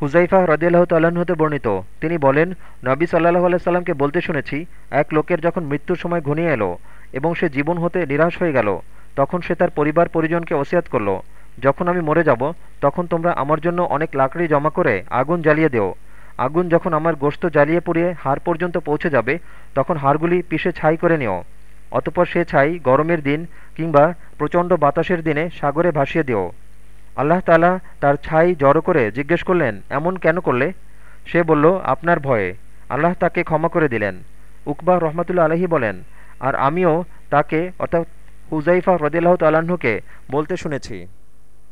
হুজাইফা রদিয়াল্লাহ তাল্লাহ্ন হতে বর্ণিত। তিনি বলেন, নবী সাল্লাহ আলাইসাল্লামকে বলতে শুনেছি, এক লোকের যখন মৃত্যুর সময় ঘনিয়ে এলো এবং সে জীবন হতে নিরাশ হয়ে গেল, তখন সে তার পরিবার পরিজনকে ওসিয়াত করল, যখন আমি মরে যাব, তখন তোমরা আমার জন্য অনেক লাকড়ি জমা করে আগুন জ্বালিয়ে দেও। আগুন যখন আমার গোস্ত জ্বালিয়ে পুড়িয়ে হাড় পর্যন্ত পৌঁছে যাবে, তখন হাড়গুলি পিষে ছাই করে নিও। অতপর সে ছাই গরমের দিন কিংবা প্রচণ্ড বাতাসের দিনে সাগরে ভাসিয়ে দিও। আল্লাহ তালা তার ছাই জড়ো করে জিজ্ঞেস করলেন, এমন কেন করলে? সে বলল, আপনার ভয়ে। আল্লাহ তাকে ক্ষমা করে দিলেন। উকবা রহমতুল্লা আলহী বলেন, আর আমিও তাকে, অর্থাৎ হুজাইফা রদিল্লাহ তাল্লাহ্নকে বলতে শুনেছি।